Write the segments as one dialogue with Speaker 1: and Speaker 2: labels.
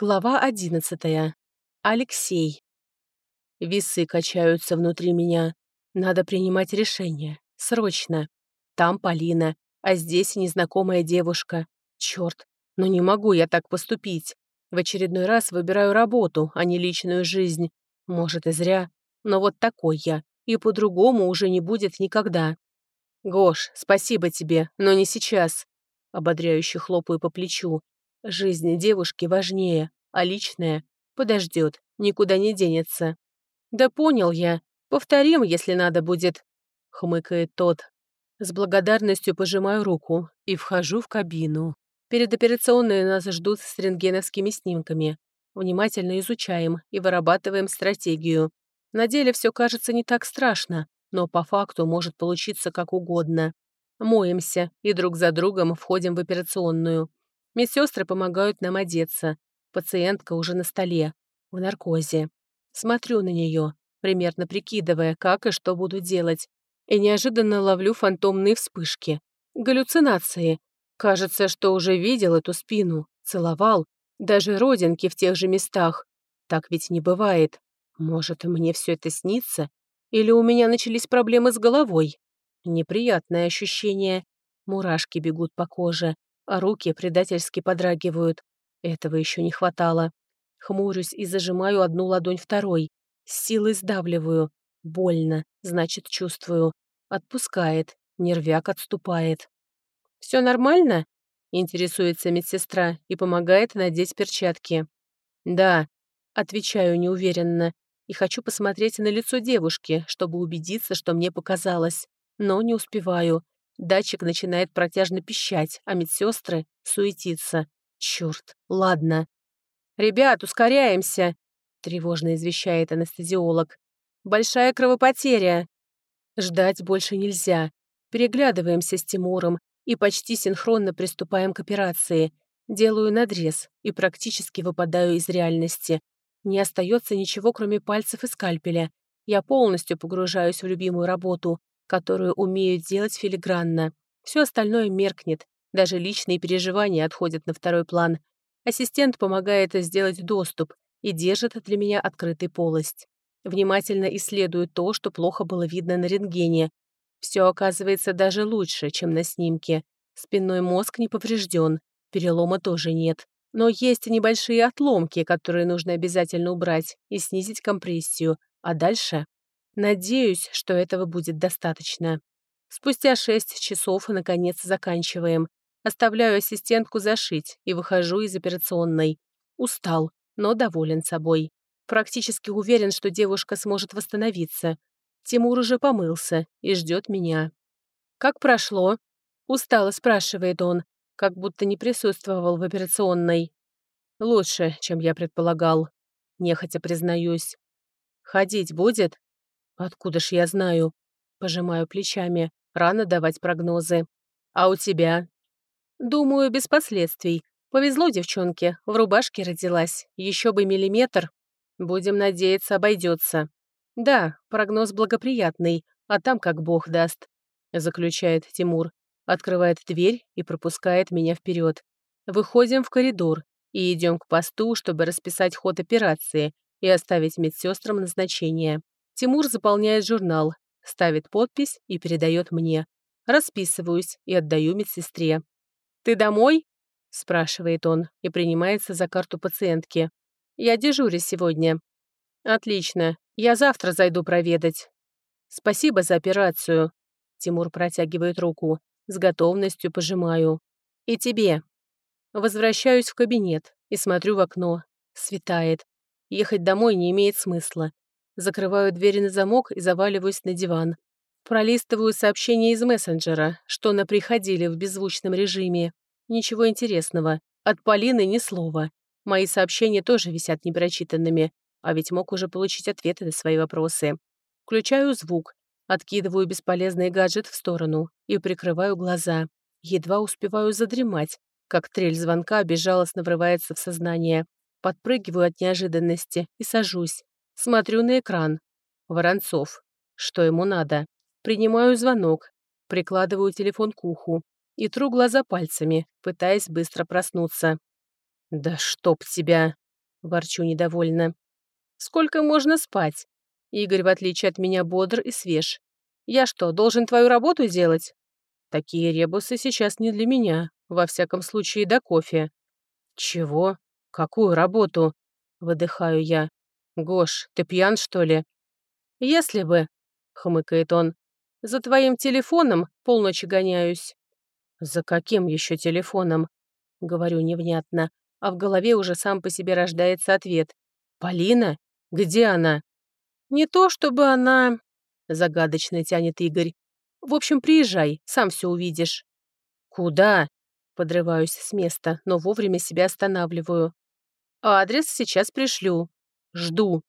Speaker 1: Глава одиннадцатая. Алексей. Весы качаются внутри меня. Надо принимать решение. Срочно. Там Полина, а здесь незнакомая девушка. Черт, но не могу я так поступить. В очередной раз выбираю работу, а не личную жизнь. Может, и зря. Но вот такой я. И по-другому уже не будет никогда. «Гош, спасибо тебе, но не сейчас». Ободряюще хлопаю по плечу. Жизнь девушки важнее, а личное подождет, никуда не денется. «Да понял я. Повторим, если надо будет», — хмыкает тот. С благодарностью пожимаю руку и вхожу в кабину. Перед операционной нас ждут с рентгеновскими снимками. Внимательно изучаем и вырабатываем стратегию. На деле все кажется не так страшно, но по факту может получиться как угодно. Моемся и друг за другом входим в операционную. Медсестры помогают нам одеться. Пациентка уже на столе, в наркозе. Смотрю на нее, примерно прикидывая, как и что буду делать, и неожиданно ловлю фантомные вспышки. Галлюцинации. Кажется, что уже видел эту спину, целовал, даже родинки в тех же местах. Так ведь не бывает. Может, мне все это снится? Или у меня начались проблемы с головой? Неприятное ощущение. Мурашки бегут по коже, а руки предательски подрагивают. Этого еще не хватало. Хмурюсь и зажимаю одну ладонь второй. С силой сдавливаю. Больно, значит, чувствую. Отпускает, нервяк отступает. «Все нормально?» — интересуется медсестра и помогает надеть перчатки. «Да», — отвечаю неуверенно, и хочу посмотреть на лицо девушки, чтобы убедиться, что мне показалось. Но не успеваю. Датчик начинает протяжно пищать, а медсестры суетиться. Черт, ладно. «Ребят, ускоряемся!» — тревожно извещает анестезиолог. «Большая кровопотеря!» Ждать больше нельзя. Переглядываемся с Тимуром и почти синхронно приступаем к операции. Делаю надрез и практически выпадаю из реальности. Не остается ничего, кроме пальцев и скальпеля. Я полностью погружаюсь в любимую работу, которую умеют делать филигранно. Все остальное меркнет, даже личные переживания отходят на второй план. Ассистент помогает сделать доступ и держит для меня открытый полость. Внимательно исследует то, что плохо было видно на рентгене. Все оказывается даже лучше, чем на снимке. Спинной мозг не поврежден, перелома тоже нет. Но есть небольшие отломки, которые нужно обязательно убрать и снизить компрессию. А дальше Надеюсь, что этого будет достаточно. Спустя шесть часов, наконец, заканчиваем. Оставляю ассистентку зашить и выхожу из операционной. Устал, но доволен собой. Практически уверен, что девушка сможет восстановиться. Тимур уже помылся и ждет меня. «Как прошло?» Устало спрашивает он, как будто не присутствовал в операционной. «Лучше, чем я предполагал», — нехотя признаюсь. «Ходить будет?» «Откуда ж я знаю?» Пожимаю плечами. Рано давать прогнозы. «А у тебя?» «Думаю, без последствий. Повезло девчонке. В рубашке родилась. Еще бы миллиметр. Будем надеяться, обойдется. Да, прогноз благоприятный, а там как бог даст», заключает Тимур. Открывает дверь и пропускает меня вперед. Выходим в коридор и идем к посту, чтобы расписать ход операции и оставить медсестрам назначение. Тимур заполняет журнал, ставит подпись и передает мне. Расписываюсь и отдаю медсестре. «Ты домой?» – спрашивает он и принимается за карту пациентки. «Я дежурю сегодня». «Отлично. Я завтра зайду проведать». «Спасибо за операцию». Тимур протягивает руку. С готовностью пожимаю. «И тебе». Возвращаюсь в кабинет и смотрю в окно. Светает. Ехать домой не имеет смысла. Закрываю двери на замок и заваливаюсь на диван. Пролистываю сообщения из мессенджера, что на приходили в беззвучном режиме. Ничего интересного. От Полины ни слова. Мои сообщения тоже висят непрочитанными, а ведь мог уже получить ответы на свои вопросы. Включаю звук, откидываю бесполезный гаджет в сторону и прикрываю глаза. Едва успеваю задремать, как трель звонка безжалостно врывается в сознание. Подпрыгиваю от неожиданности и сажусь. Смотрю на экран. Воронцов. Что ему надо? Принимаю звонок. Прикладываю телефон к уху. И тру глаза пальцами, пытаясь быстро проснуться. «Да чтоб тебя!» Ворчу недовольно. «Сколько можно спать?» Игорь, в отличие от меня, бодр и свеж. «Я что, должен твою работу делать?» «Такие ребусы сейчас не для меня, во всяком случае до кофе». «Чего? Какую работу?» Выдыхаю я. «Гош, ты пьян, что ли?» «Если бы», — хмыкает он, — «за твоим телефоном полночи гоняюсь». «За каким еще телефоном?» — говорю невнятно, а в голове уже сам по себе рождается ответ. «Полина? Где она?» «Не то чтобы она...» — загадочно тянет Игорь. «В общем, приезжай, сам все увидишь». «Куда?» — подрываюсь с места, но вовремя себя останавливаю. «Адрес сейчас пришлю. Жду».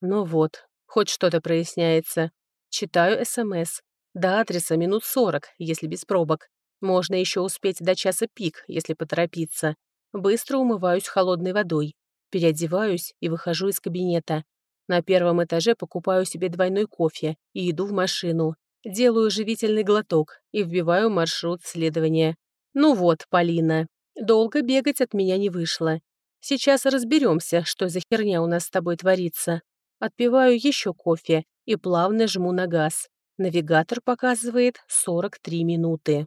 Speaker 1: Ну вот, хоть что-то проясняется. Читаю СМС. До адреса минут сорок, если без пробок. Можно еще успеть до часа пик, если поторопиться. Быстро умываюсь холодной водой. Переодеваюсь и выхожу из кабинета. На первом этаже покупаю себе двойной кофе и иду в машину. Делаю живительный глоток и вбиваю маршрут следования. Ну вот, Полина, долго бегать от меня не вышло. Сейчас разберемся, что за херня у нас с тобой творится. Отпиваю еще кофе и плавно жму на газ. Навигатор показывает 43 минуты.